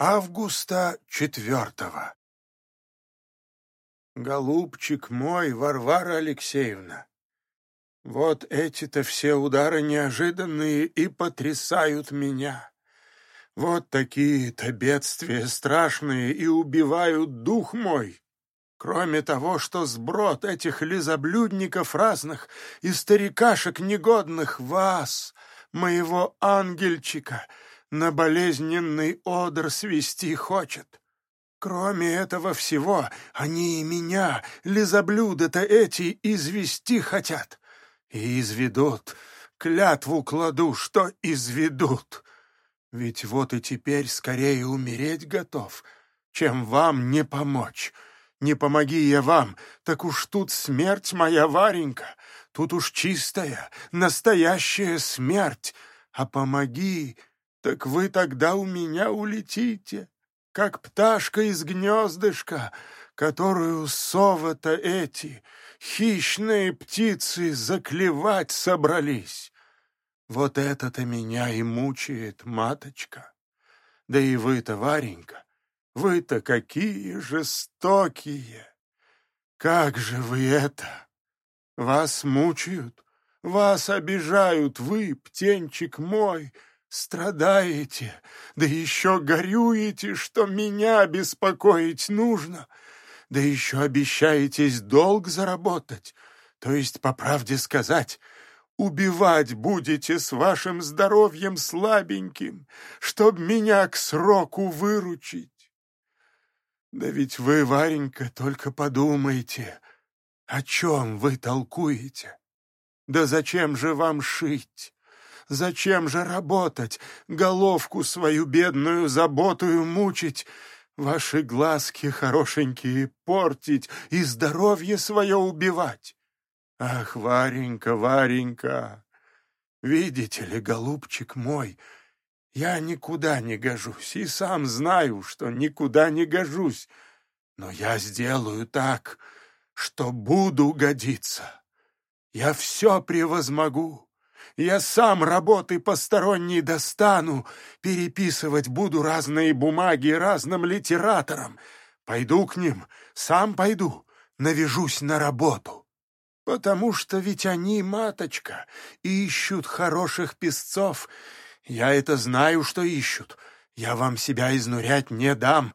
Августа четвертого. Голубчик мой, Варвара Алексеевна, вот эти-то все удары неожиданные и потрясают меня. Вот такие-то бедствия страшные и убивают дух мой. Кроме того, что сброд этих лизоблюдников разных и старикашек негодных вас, моего ангельчика, на болезненный одр свести хочет. Кроме этого всего, они и меня, лизоблюда-то эти, извести хотят. И изведут, клятву кладу, что изведут. Ведь вот и теперь скорее умереть готов, чем вам не помочь». Не помоги я вам, так уж тут смерть моя, Варенька, тут уж чистая, настоящая смерть. А помоги, так вы тогда у меня улетите, как пташка из гнездышка, которую сова-то эти, хищные птицы, заклевать собрались. Вот это-то меня и мучает, маточка. Да и вы-то, Варенька, вы-то какие жестокие! Как же вы это? Вас мучают, вас обижают, вы, птенчик мой, страдаете, да еще горюете, что меня беспокоить нужно, да еще обещаетесь долг заработать, то есть, по правде сказать, убивать будете с вашим здоровьем слабеньким, чтоб меня к сроку выручить. Да ведь вы, Варенька, только подумайте, о чем вы толкуете? Да зачем же вам шить? Зачем же работать, головку свою бедную заботую мучить, ваши глазки хорошенькие портить и здоровье свое убивать? Ах, Варенька, Варенька, видите ли, голубчик мой, — я никуда не гожусь, и сам знаю, что никуда не гожусь, но я сделаю так, что буду годиться. Я все превозмогу. Я сам работы посторонней достану, переписывать буду разные бумаги разным литераторам. Пойду к ним, сам пойду, навяжусь на работу. Потому что ведь они, маточка, ищут хороших песцов, я это знаю, что ищут. Я вам себя изнурять не дам.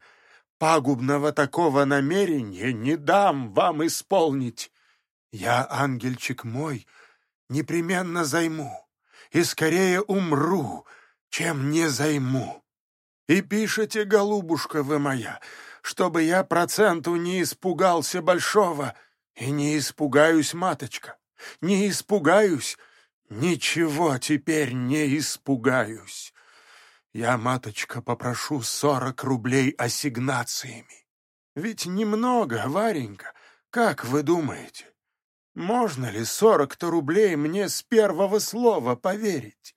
Пагубного такого намерения не дам вам исполнить. Я, ангельчик мой, непременно займу, и скорее умру, чем не займу. И пишите, голубушка вы моя, чтобы я проценту не испугался большого, и не испугаюсь, маточка, не испугаюсь, Ничего теперь не испугаюсь. Я, маточка, попрошу сорок рублей ассигнациями. Ведь немного, Варенька, как вы думаете? Можно ли сорок-то рублей мне с первого слова поверить?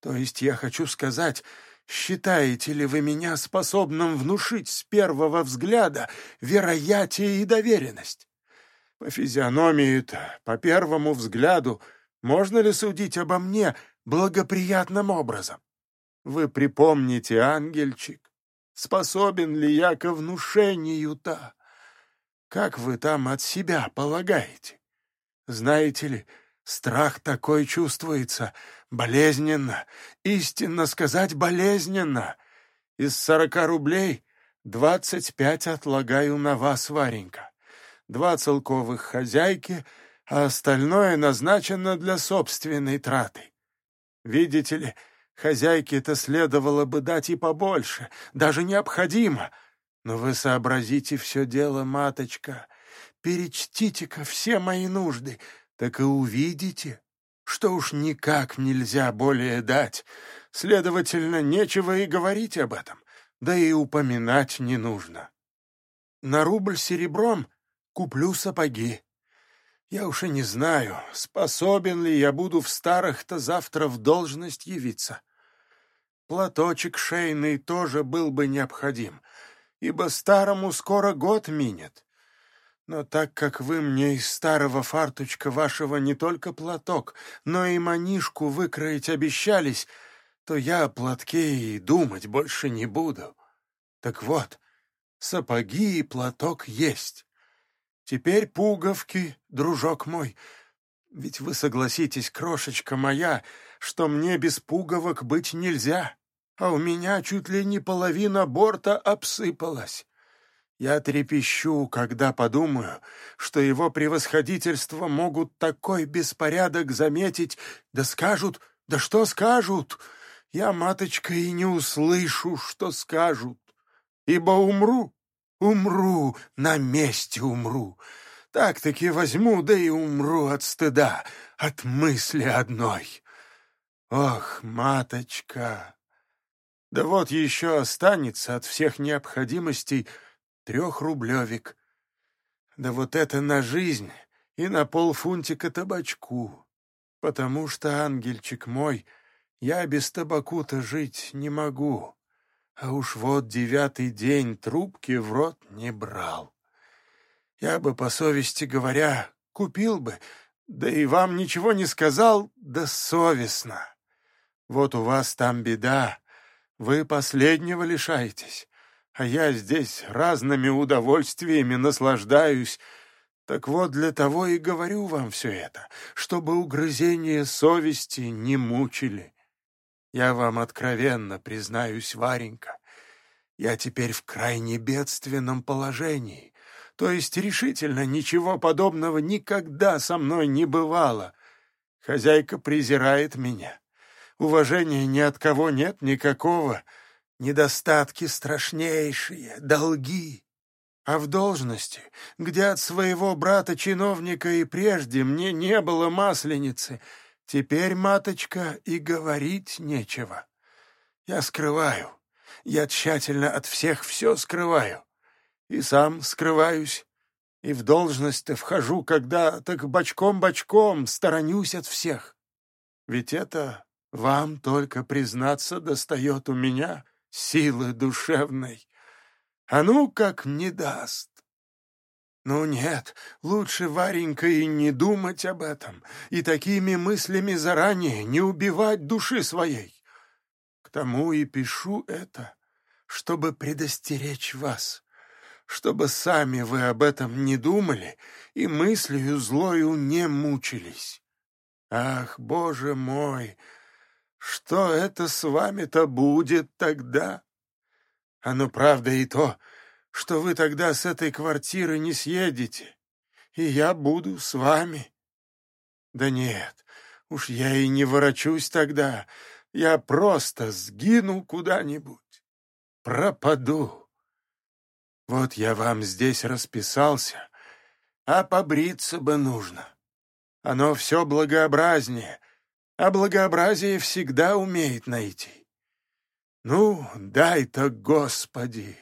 То есть я хочу сказать, считаете ли вы меня способным внушить с первого взгляда вероятие и доверенность? По физиономии-то, по первому взгляду — можно ли судить обо мне благоприятным образом? Вы припомните, ангельчик, способен ли я ко внушению-то? Как вы там от себя полагаете? Знаете ли, страх такой чувствуется, болезненно, истинно сказать болезненно. Из сорока рублей двадцать пять отлагаю на вас, Варенька. Два целковых хозяйки — а остальное назначено для собственной траты. Видите ли, хозяйке-то следовало бы дать и побольше, даже необходимо. Но вы сообразите все дело, маточка, перечтите-ка все мои нужды, так и увидите, что уж никак нельзя более дать. Следовательно, нечего и говорить об этом, да и упоминать не нужно. На рубль серебром куплю сапоги. Я уж и не знаю, способен ли я буду в старых-то завтра в должность явиться. Платочек шейный тоже был бы необходим, ибо старому скоро год минет. Но так как вы мне из старого фарточка вашего не только платок, но и манишку выкроить обещались, то я о платке и думать больше не буду. Так вот, сапоги и платок есть. Теперь пуговки, дружок мой. Ведь вы согласитесь, крошечка моя, что мне без пуговок быть нельзя, а у меня чуть ли не половина борта обсыпалась. Я трепещу, когда подумаю, что его превосходительство могут такой беспорядок заметить, да скажут, да что скажут? Я, маточка, и не услышу, что скажут, ибо умру, умру, на месте умру. Так-таки возьму, да и умру от стыда, от мысли одной. Ох, маточка! Да вот еще останется от всех необходимостей трехрублевик. Да вот это на жизнь и на полфунтика табачку. Потому что, ангельчик мой, я без табаку-то жить не могу. А уж вот девятый день трубки в рот не брал. Я бы, по совести говоря, купил бы, да и вам ничего не сказал, да совестно. Вот у вас там беда, вы последнего лишаетесь а я здесь разными удовольствиями наслаждаюсь. Так вот, для того и говорю вам все это, чтобы угрызения совести не мучили. Я вам откровенно признаюсь, Варенька, я теперь в крайне бедственном положении, то есть решительно ничего подобного никогда со мной не бывало. Хозяйка презирает меня, уважения ни от кого нет никакого, — недостатки страшнейшие, долги. А в должности, где от своего брата-чиновника и прежде мне не было масленицы, теперь, маточка, и говорить нечего. Я скрываю, я тщательно от всех все скрываю, и сам скрываюсь, и в должность-то вхожу, когда так бочком-бочком сторонюсь от всех. Ведь это вам только признаться достает у меня, силы душевной. А ну, как не даст. Ну нет, лучше, Варенька, и не думать об этом, и такими мыслями заранее не убивать души своей. К тому и пишу это, чтобы предостеречь вас, чтобы сами вы об этом не думали и мыслью злою не мучились. Ах, Боже мой! Что это с вами-то будет тогда? А ну, правда и то, что вы тогда с этой квартиры не съедете, и я буду с вами. Да нет, уж я и не ворочусь тогда, я просто сгину куда-нибудь, пропаду. Вот я вам здесь расписался, а побриться бы нужно. Оно все благообразнее, а благообразие всегда умеет найти. Ну, дай-то, Господи,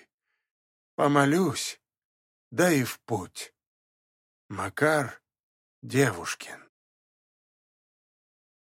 помолюсь, да и в путь. Макар Девушкин